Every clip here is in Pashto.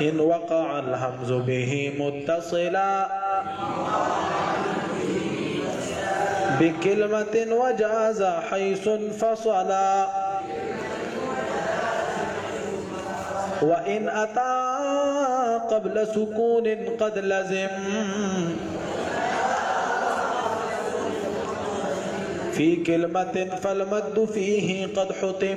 إن وقع الهمز به متصلا بكلمة وجاز حيث انفصلا وإن أتى قبل سكون قد لزم في كلمة فالمد فيه قد حطم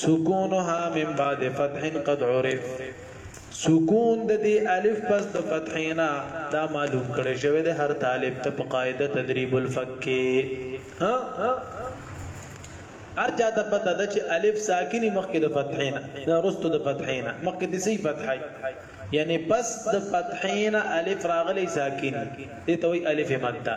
سکونها من بعد فتح قد عرف سکون د دې الف پس د فتحینا دا معلوم کړي شوی د هر طالب ته په قاعده تدریب الفک ها هر چا ته پته ده چې الف ساکنی مخکې د فتحینا دا رستو د فتحینا مخکې د سی فتحای یعنی پس د فتحینا الف راغلی ساکن دي ته وی الف ماده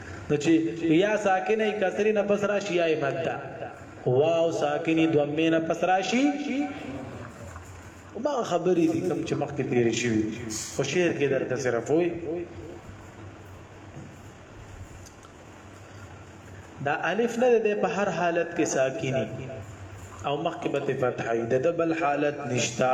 نو چې یا ساکنه کسری نه پس راشي یا ماده واو ساکنی دومه نه پس راشي ما خبرې دي کوم چې مخکې تیرې شوې او شعر کې درته صرف وي دا الف نه ده په هر حالت کې ساکنی او مخکې به فتحه ده د بل حالت نشتا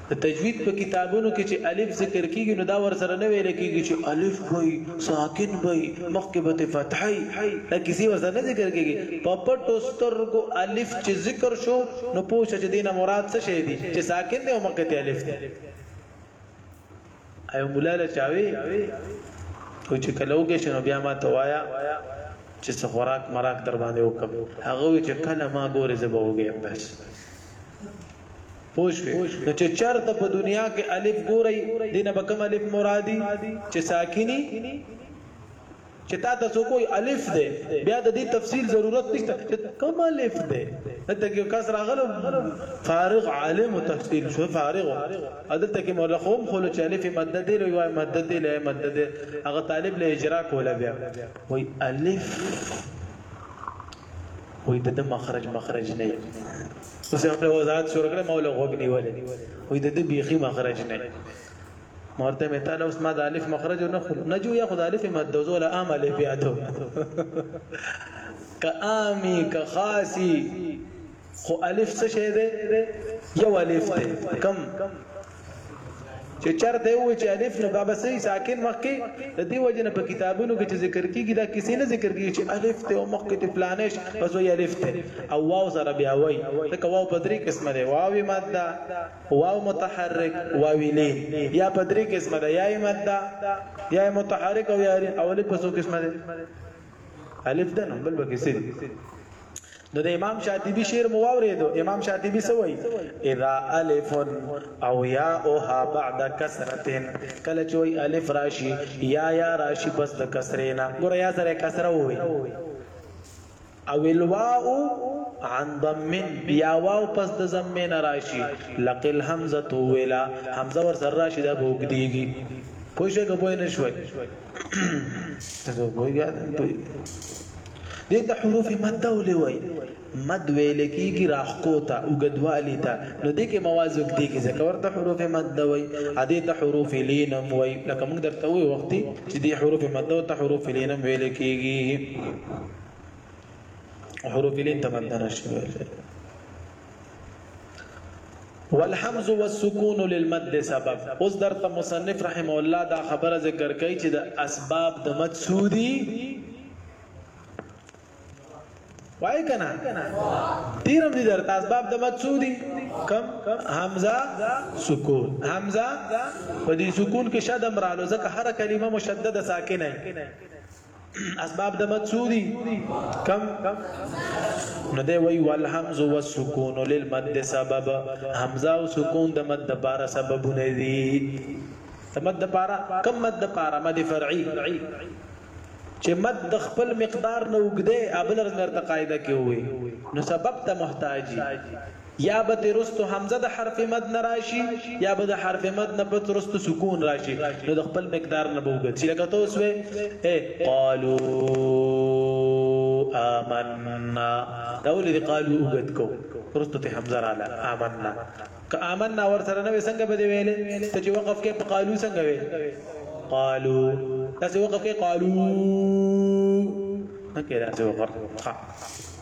د تجوید په کتابونو کې چې الف ذکر کیږي نو دا ور سره نه ویل کیږي چې الف وای ساکن وای مخکې به فتحي دا کسی ور سره نه ذکر کیږي په پټو سترګو الف چې ذکر شو نو پوښتنه چې دینه مراد څه شی دی چې ساکن دی او مخکې الف دی ایو مولا له چاوي او چې کله وګه شنو بیا ما ته وایا چې څه خوراک مراک در باندې وکم هغه چې کله ما ګورې زبا وګم بس پوښوي نو چې چرته په دنیا کې الف ګوري دینه بکم الف مرادي چې ساکني چې تا ته څوک وي الف دی بیا د دې تفصیل ضرورت نشته چې کوم الف دی دلته کې کس راغلو فارغ عالم تفصیل شو فارغ دلته کې مولا خوم خلو چې الف ماده دی لوي وای ماده دی لای ماده دی هغه طالب له اجرا کوله بیا وای الف وای د مخرج مخرج نه اوس په وضاحت شروع کړم مولا غوګ نیولې وای د دې بيخي مخرج نه مرته مې تعالی اوس ما د الف مخرج نه خو نه جو یا خو د الف مد د زول عمل بیا ته ک امی ک خاصی خو الف څه شه ده یو الف ده کم چې چرته وي چې الف نو بابا سي ساکن مخکي د دې وجه نه په کتابونو کې چې ذکر کیږي دا کسی نه ذکر کیږي چې الف ته او مخکې ته پلانش پس وي الف ته او واو سره بیا وي ځکه واو په درې قسمه دی واو ماده واو متحرک، واوي لين، يا په درې قسمه ده، يا يې ماده، يا يې متحرک او يا لين، او الف په څو قسمه ده؟ الف ده نو بل به کسي نو د امام شاطبی شعر مو واورېدو امام شاطبی څه وایي اذا الف او یاءها بعد کسره کله چې وایي الف راشي یا یا راشي پس د کسره نه ګوره یا سره کسره وایي او الواء عن ضم یا واو پس د ضمې نه راشي لقي الهمزه طولا همزه ور سره راشي دا به وګديږي پوه شئ که پوه نه شوئ تاسو پوهیږئ دې ته حروف مد ولې وای مد ویل کیږي راخکو ته وګدوالي ته نو دې کې مواز وکړي کې ځکه ورته حروف مد وای ا دې ته حروف لینم وای لکه موږ درته وی وخت چې دې حروف مد او ته حروف لینم ویل کیږي حروف لین ته باندې راشي والحمز والسکون للمد سبب اوس درته مصنف رحم الله دا خبره ذکر کوي چې د اسباب د مد سودی وای کنه تیرم دي درته اسباب د مد سودی کم حمزه سکون حمزه په دې سکون کې شد امرالو ځکه هر کلمه مشدده ساکنه اسباب د مد سودی کم نو دی وی والهمز والسکون للمد سبب حمزه او سکون د مد د پاره سببونه دي د مد د پاره کم مد د پاره مد فرعي چې مد د خپل مقدار نه وګده ابل رنګ ته قاعده کې وي نو سبب ته محتاجي يا به ترې وروسته همزه د حرف مد نه راشي يا به د حرف مد نه پس وروسته سکون راشي نو د خپل مقدار نه به وګرځي لکه ته اوس وې اي قالو آمنا دا ولې د قالو وګد کو وروسته ته همزه رااله آمنا که آمنا ورسره نه وې څنګه به دې ویلې ته چې وقف کې په قالو څنګه وې قالو تاسو وقف کې قالو نه کې تاسو وقف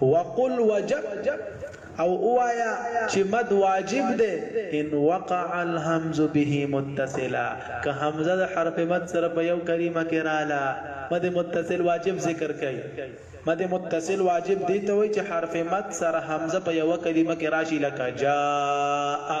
وقل وجب او اوایا چې مد واجب ده ان وقع الهمز به متصلا که همزه د حرف مد سره په یو کلمه کې رااله مد متصل واجب ذکر کړي مد متصل واجب دی ته وای چې حرف مد سره همزه په یو کلمه کې راشي لکه جاء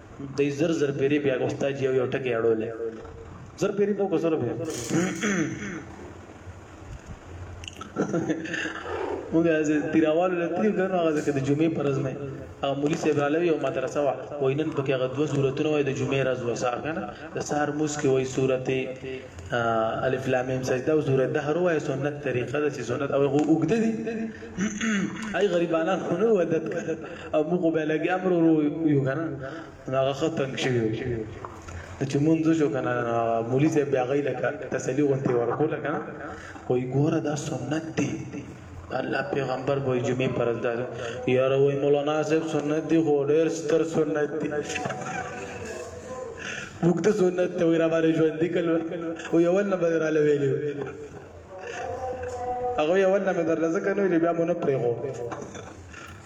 دی زر زر پیری بیا غوستا چې یو ټکی اړولې زر پیری په کوسره به موږ از تیراوالو لتلی ګرنو هغه ځکه د جمعې پرز مې هغه مولوی صاحب علوی او مدرسه وا وینن پکې هغه دوه صورتونه وای د جمعې راز وسه کنه د سهار موس کې وای صورت الف لام میم سجده او سوره دهر وای سنت طریقه د سنت او هغه وګد دي اي غریبانه خونه ودت او موږ به لګي امر یو کنه هغه ختم شي چې مونږ شو کنه مولوی صاحب بیا غي لکه تسلی غونتی ورکول کنه وای ګوره دا سنت دی الله پیغمبر وای جمعې پر ورځ دا یار وای مولانا صاحب سنت دی خو ډېر ستر سنت دی موږ ته سنت ته وای را باندې ژوند دی کله او یو نه بدر علی ویلی هغه یو نه مې درلزه کنه بیا مونږ پرېغو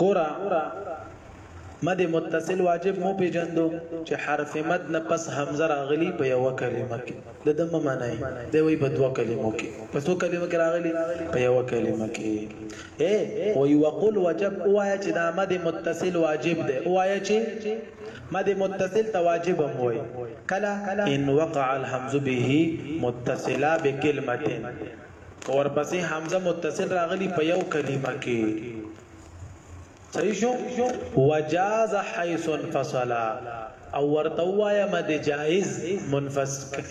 ګورا مد متصل واجب مو پیجندو چې حرف مد نه پس حمزه راغلی په یو کلمه کې د دمه معنی دی وی په دوه کلمو کې په دوه کلمو کې راغلی په یو کلمه کې اے وی وقل وجب اوایا چې دا مد متصل واجب دی اوایا چې مد متصل ته واجب هم وای کله ان وقع الحمز به متصلا بکلمه ورپسې حمزه متصل راغلی په یو کلمه کې صحیح شو وجاز حيث انفصل او ورته وایا مد جائز منفصل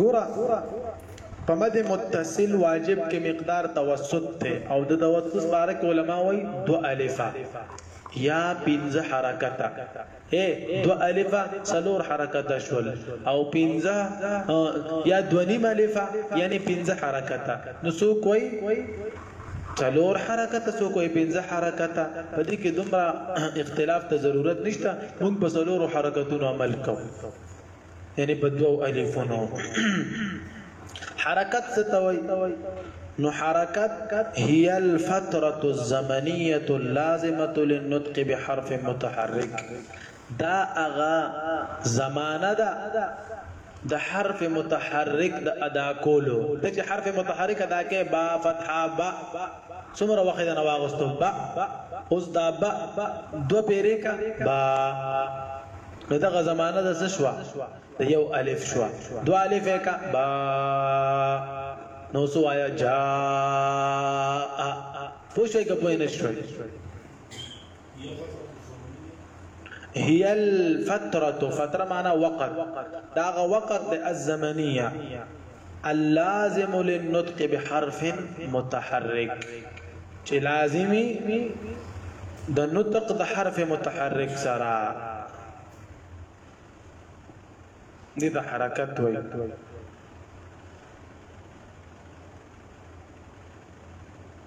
ګوره په مد متصل واجب کې مقدار توسط ته او د توسط باره کې علما وایي دو الفا یا پنځه حرکت اے دو الفا څلور حرکت شول او پنځه یا دو نیم الفا یعنی پنځه حرکت نو سو کوئی څلور حرکت سو کوئی پنځه حرکت په دې کې دومره اختلاف ته ضرورت نشته موږ په څلور حرکتونو عمل کوو یعنی په دوو الفونو حرکت څه ته وایي نو حرکت هي الفتره الزمنيه اللازمه للنطق بحرف متحرك دا اغا زمانه ده د حرف متحرک د ادا کولو د چې حرف متحرک ادا کې با فتحه با څومره وخت نه واغستو با اوس دا با دو پیری کا با نو دغه زمانه د څه شوه د یو الف شوه دو الف یې کا با نو سو آیا جا پوښوي که پوه نه شوي هي الفترة فترة معنا وقت داغه وقت د الزمنيه اللازم للنطق بحرف متحرک چې لازمی د نطق د حرف متحرک سره دې د حرکت وای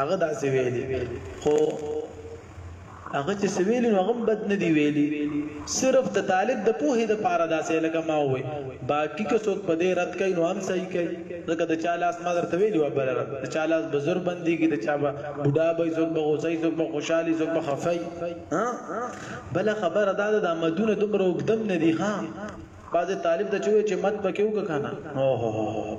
هغه داسې ویلي خو هغه چې سویل نو هغه بد نه دی ویلي صرف د طالب د پوهې د پاره داسې لکه ما وې باقی که څوک په دې رد کوي نو هم صحیح کوي ځکه د چا لاس ما درته ویلي و بل د چا لاس بزر بنديږي د چا به بوډا به څوک به غوسه څوک به خوشحالي څوک به خفای ها بل خبره دا ده د مدونه دومره وګدم نه دی ها بعضې طالب د چوي چې مت پکې وکړه کنه اوه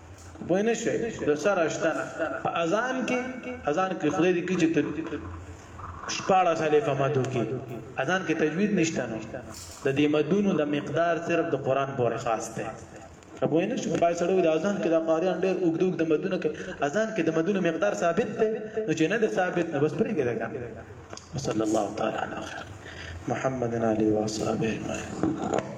پوه نه شوي د سره شته په اذان کې اذان کې خدای دې کې چې شپاړه سالې په مدو کې اذان کې تجوید نشته نو د دې مدونو د مقدار صرف د قران پورې خاص دی پوه نه شوي پای سره د اذان کې د قاریان ډېر وګدوګ د مدونو کې اذان کې د مدونو مقدار ثابت دی نو چې نه د ثابت نه بس پرې کېږي صلی الله تعالی علیه محمد علی و اصحابہ اجمعین